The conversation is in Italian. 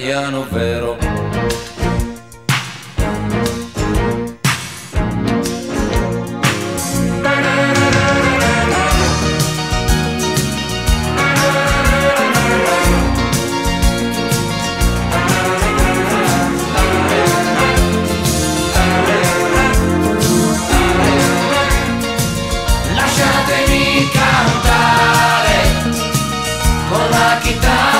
italiano vero. cantare con la chitarra.